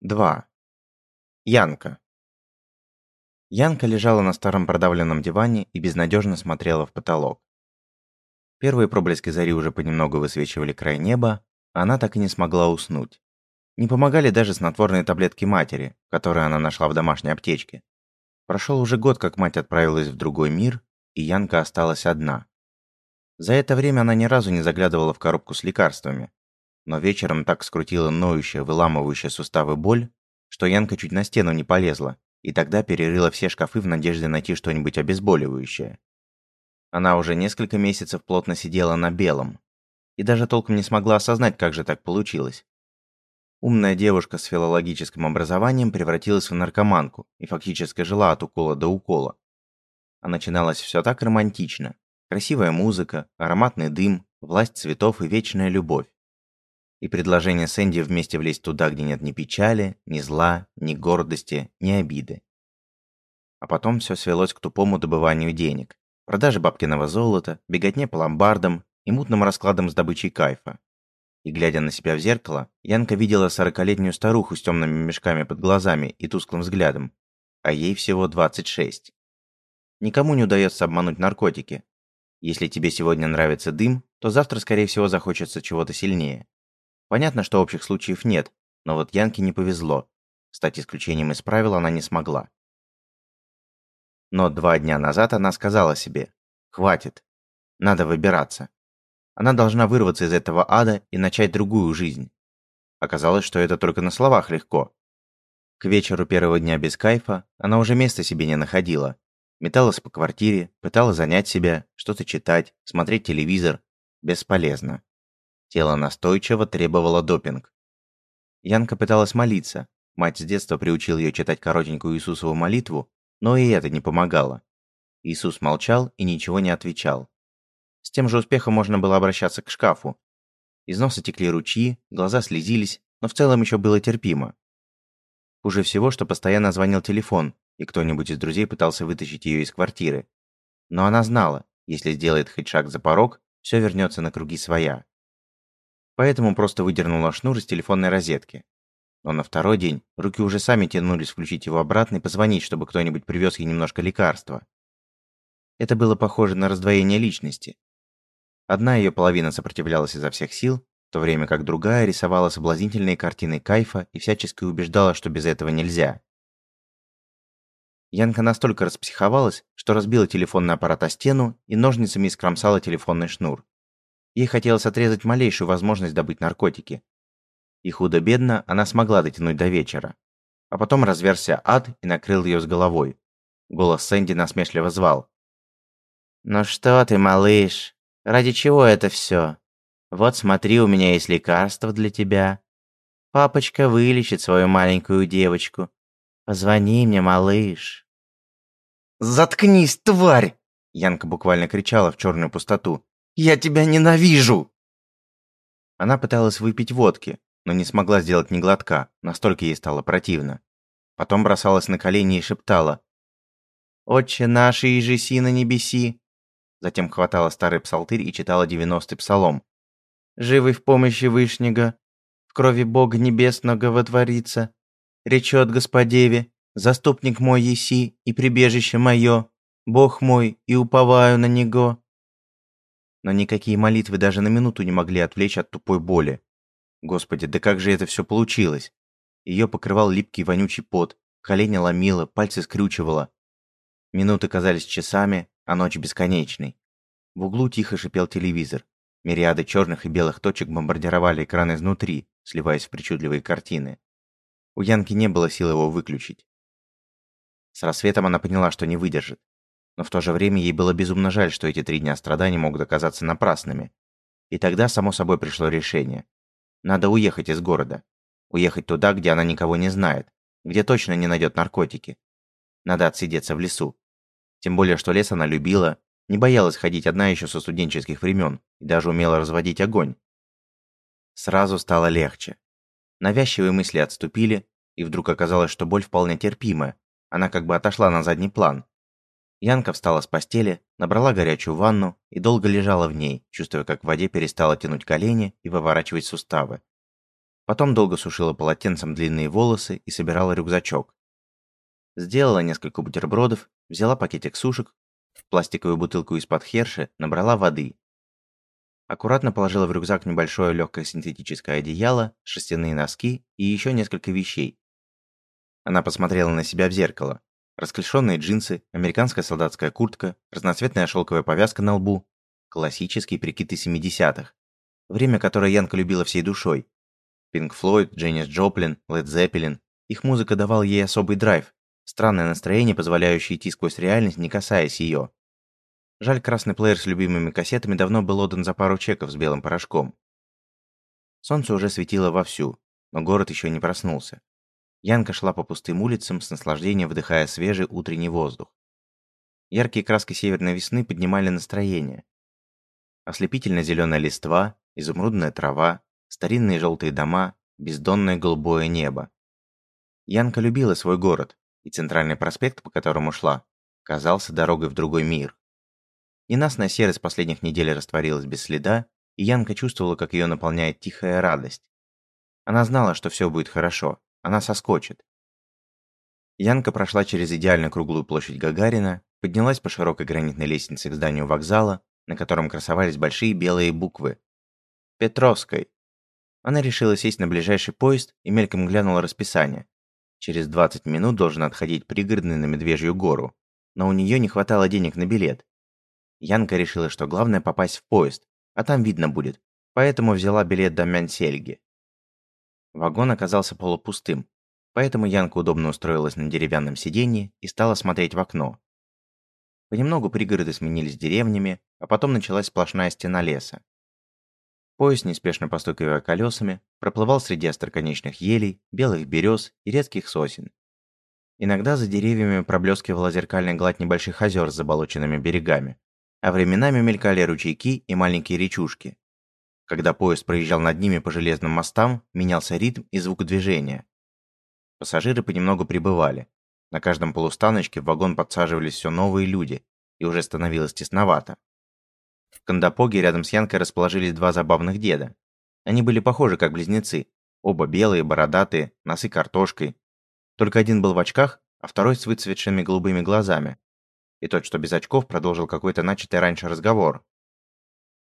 2. Янка. Янка лежала на старом продавленном диване и безнадежно смотрела в потолок. Первые проблески зари уже понемногу высвечивали край неба, а она так и не смогла уснуть. Не помогали даже снотворные таблетки матери, которые она нашла в домашней аптечке. Прошел уже год, как мать отправилась в другой мир, и Янка осталась одна. За это время она ни разу не заглядывала в коробку с лекарствами, но вечером так скрутила ноющая, выламывающая суставы боль, что Янка чуть на стену не полезла, и тогда перерыла все шкафы в надежде найти что-нибудь обезболивающее. Она уже несколько месяцев плотно сидела на белом, и даже толком не смогла осознать, как же так получилось. Умная девушка с филологическим образованием превратилась в наркоманку и фактически жила от укола до укола. А начиналось все так романтично. Красивая музыка, ароматный дым, власть цветов и вечная любовь и предложение Сэнди вместе влезть туда, где нет ни печали, ни зла, ни гордости, ни обиды. А потом все свелось к тупому добыванию денег, продаже бабкиного золота, беготне по ломбардам и мутным раскладам с добычей кайфа. И глядя на себя в зеркало, Янка видела сорокалетнюю старуху с темными мешками под глазами и тусклым взглядом, а ей всего 26. Никому не удается обмануть наркотики. Если тебе сегодня нравится дым, то завтра, скорее всего, захочется чего-то сильнее. Понятно, что общих случаев нет, но вот Янке не повезло. Стать исключением из правил она не смогла. Но два дня назад она сказала себе «Хватит, надо выбираться». Она должна вырваться из этого ада и начать другую жизнь. Оказалось, что это только на словах легко. К вечеру первого дня без кайфа она уже места себе не находила. Металась по квартире, пыталась занять себя, что-то читать, смотреть телевизор. Бесполезно. Тело настойчиво требовало допинг. Янка пыталась молиться. Мать с детства приучила ее читать коротенькую Иисусову молитву, но и это не помогало. Иисус молчал и ничего не отвечал. С тем же успехом можно было обращаться к шкафу. Из носа текли ручьи, глаза слезились, но в целом еще было терпимо. Хуже всего, что постоянно звонил телефон, и кто-нибудь из друзей пытался вытащить ее из квартиры. Но она знала, если сделает хоть шаг за порог, все вернется на круги своя поэтому просто выдернула шнур из телефонной розетки. Но на второй день руки уже сами тянулись включить его обратно и позвонить, чтобы кто-нибудь привез ей немножко лекарства. Это было похоже на раздвоение личности. Одна ее половина сопротивлялась изо всех сил, в то время как другая рисовала соблазнительные картины кайфа и всячески убеждала, что без этого нельзя. Янка настолько распсиховалась, что разбила телефонный аппарат о стену и ножницами искромсала телефонный шнур. Ей хотелось отрезать малейшую возможность добыть наркотики. И худо-бедно она смогла дотянуть до вечера. А потом разверся ад и накрыл ее с головой. Голос Сэнди насмешливо звал. «Ну что ты, малыш? Ради чего это все? Вот смотри, у меня есть лекарство для тебя. Папочка вылечит свою маленькую девочку. Позвони мне, малыш». «Заткнись, тварь!» Янка буквально кричала в черную пустоту. Я тебя ненавижу!» Она пыталась выпить водки, но не смогла сделать ни глотка, настолько ей стало противно. Потом бросалась на колени и шептала «Отче наш, и жеси на небеси!» Затем хватала старый псалтырь и читала девяностый псалом. «Живый в помощи Вышнего, в крови Бога Небесного вотворится, речет Господеве, заступник мой еси и прибежище мое, Бог мой, и уповаю на Него, но никакие молитвы даже на минуту не могли отвлечь от тупой боли. Господи, да как же это все получилось? Ее покрывал липкий вонючий пот, колени ломило, пальцы скрючивало. Минуты казались часами, а ночь бесконечной. В углу тихо шипел телевизор. Мириады черных и белых точек бомбардировали экран изнутри, сливаясь в причудливые картины. У Янки не было сил его выключить. С рассветом она поняла, что не выдержит но в то же время ей было безумно жаль, что эти три дня страданий могут оказаться напрасными. И тогда, само собой, пришло решение. Надо уехать из города. Уехать туда, где она никого не знает, где точно не найдет наркотики. Надо отсидеться в лесу. Тем более, что лес она любила, не боялась ходить одна еще со студенческих времен и даже умела разводить огонь. Сразу стало легче. Навязчивые мысли отступили, и вдруг оказалось, что боль вполне терпимая. Она как бы отошла на задний план, Янка встала с постели, набрала горячую ванну и долго лежала в ней, чувствуя, как в воде перестала тянуть колени и выворачивать суставы. Потом долго сушила полотенцем длинные волосы и собирала рюкзачок. Сделала несколько бутербродов, взяла пакетик сушек, в пластиковую бутылку из-под херши набрала воды. Аккуратно положила в рюкзак небольшое легкое синтетическое одеяло, шерстяные носки и еще несколько вещей. Она посмотрела на себя в зеркало. Расклешенные джинсы, американская солдатская куртка, разноцветная шелковая повязка на лбу. Классический прикид из 70-х. Время, которое Янка любила всей душой. Пинк Флойд, Дженнис Джоплин, Лед Зеппелин. Их музыка давала ей особый драйв, странное настроение, позволяющее идти сквозь реальность, не касаясь ее. Жаль, красный плеер с любимыми кассетами давно был отдан за пару чеков с белым порошком. Солнце уже светило вовсю, но город еще не проснулся. Янка шла по пустым улицам, с наслаждением вдыхая свежий утренний воздух. Яркие краски северной весны поднимали настроение. Ослепительно зеленая листва, изумрудная трава, старинные желтые дома, бездонное голубое небо. Янка любила свой город, и центральный проспект, по которому шла, казался дорогой в другой мир. Ненастная серость последних недель растворилась без следа, и Янка чувствовала, как ее наполняет тихая радость. Она знала, что все будет хорошо, она соскочит. Янка прошла через идеально круглую площадь Гагарина, поднялась по широкой гранитной лестнице к зданию вокзала, на котором красовались большие белые буквы. Петровской. Она решила сесть на ближайший поезд и мельком глянула расписание. Через 20 минут должен отходить пригородный на Медвежью гору, но у нее не хватало денег на билет. Янка решила, что главное попасть в поезд, а там видно будет, поэтому взяла билет до Мянсельги. Вагон оказался полупустым, поэтому Янка удобно устроилась на деревянном сиденье и стала смотреть в окно. Понемногу пригороды сменились деревнями, а потом началась сплошная стена леса. Поезд, неспешно постукивая колесами, проплывал среди остроконечных елей, белых берез и редких сосен. Иногда за деревьями проблескивала зеркальная гладь небольших озер с заболоченными берегами, а временами мелькали ручейки и маленькие речушки. Когда поезд проезжал над ними по железным мостам, менялся ритм и звук движения. Пассажиры понемногу прибывали. На каждом полустаночке в вагон подсаживались все новые люди, и уже становилось тесновато. В Кандапоге рядом с Янкой расположились два забавных деда. Они были похожи как близнецы. Оба белые, бородатые, носы картошкой. Только один был в очках, а второй с выцветшими голубыми глазами. И тот, что без очков, продолжил какой-то начатый раньше разговор.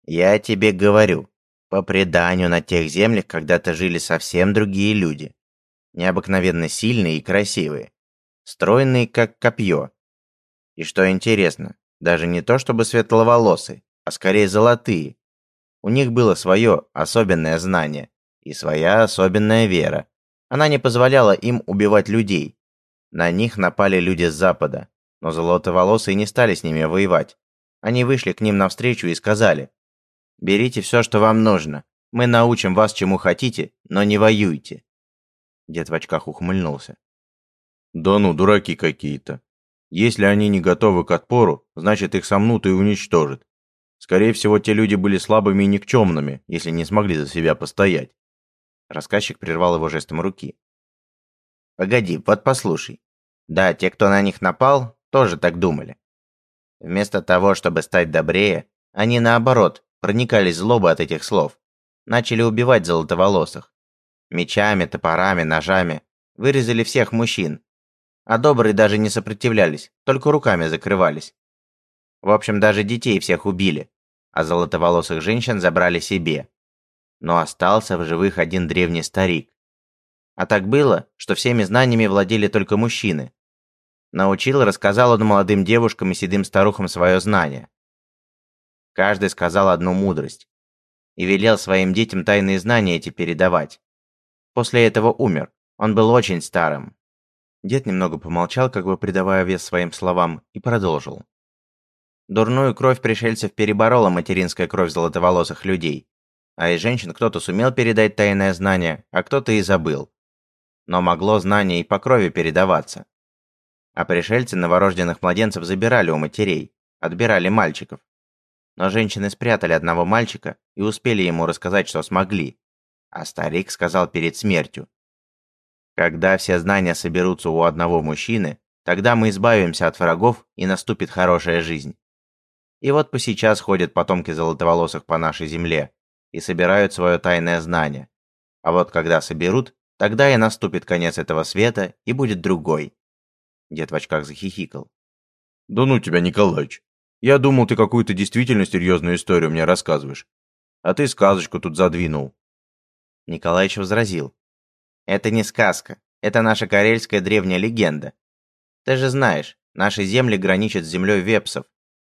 «Я тебе говорю, по преданию на тех землях когда-то жили совсем другие люди. Необыкновенно сильные и красивые. Стройные, как копье. И что интересно, даже не то чтобы светловолосые, а скорее золотые. У них было свое особенное знание и своя особенная вера. Она не позволяла им убивать людей. На них напали люди с запада, но золотоволосые не стали с ними воевать. Они вышли к ним навстречу и сказали, «Берите все, что вам нужно. Мы научим вас, чему хотите, но не воюйте». Дед в очках ухмыльнулся. «Да ну, дураки какие-то. Если они не готовы к отпору, значит их сомнут и уничтожат. Скорее всего, те люди были слабыми и никчемными, если не смогли за себя постоять. Рассказчик прервал его жестом руки. «Погоди, вот послушай. Да, те, кто на них напал, тоже так думали. Вместо того, чтобы стать добрее, они наоборот проникались злобой от этих слов. Начали убивать золотоволосых. Мечами, топорами, ножами. Вырезали всех мужчин. А добрые даже не сопротивлялись, только руками закрывались. В общем, даже детей всех убили, а золотоволосых женщин забрали себе. Но остался в живых один древний старик. А так было, что всеми знаниями владели только мужчины. Научил и рассказал он молодым девушкам и седым старухам свое знание. Каждый сказал одну мудрость. И велел своим детям тайные знания эти передавать. После этого умер. Он был очень старым. Дед немного помолчал, как бы придавая вес своим словам, и продолжил. Дурную кровь пришельцев переборола материнская кровь золотоволосых людей. А из женщин кто-то сумел передать тайное знание, а кто-то и забыл. Но могло знание и по крови передаваться. А пришельцы новорожденных младенцев забирали у матерей, отбирали мальчиков. Но женщины спрятали одного мальчика и успели ему рассказать, что смогли. А старик сказал перед смертью. Когда все знания соберутся у одного мужчины, тогда мы избавимся от врагов и наступит хорошая жизнь. И вот по сейчас ходят потомки золотоволосых по нашей земле и собирают свое тайное знание. А вот когда соберут, тогда и наступит конец этого света, и будет другой. Дед в очках захихикал. Да ну тебя, Николаич. Я думал, ты какую-то действительно серьезную историю мне рассказываешь. А ты сказочку тут задвинул. Николаич возразил. Это не сказка. Это наша карельская древняя легенда. Ты же знаешь, наши земли граничат с землей вепсов.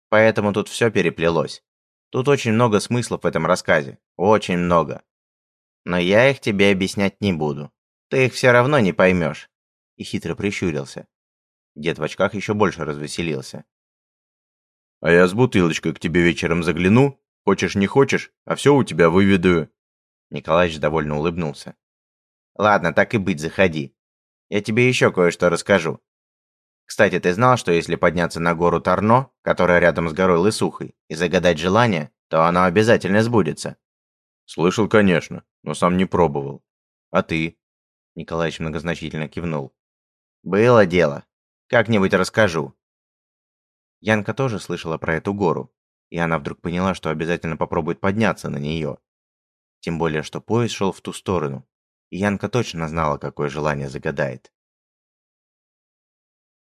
Поэтому тут все переплелось. Тут очень много смыслов в этом рассказе. Очень много. Но я их тебе объяснять не буду. Ты их все равно не поймешь. И хитро прищурился. Дед в очках еще больше развеселился. А я с бутылочкой к тебе вечером загляну. Хочешь, не хочешь, а все у тебя выведаю. Николаевич довольно улыбнулся. Ладно, так и быть, заходи. Я тебе еще кое-что расскажу. Кстати, ты знал, что если подняться на гору Тарно, которая рядом с горой Лысухой, и загадать желание, то оно обязательно сбудется? Слышал, конечно, но сам не пробовал. А ты? Николаевич многозначительно кивнул. Было дело. Как-нибудь расскажу. Янка тоже слышала про эту гору, и она вдруг поняла, что обязательно попробует подняться на нее. Тем более, что поезд шел в ту сторону, и Янка точно знала, какое желание загадает.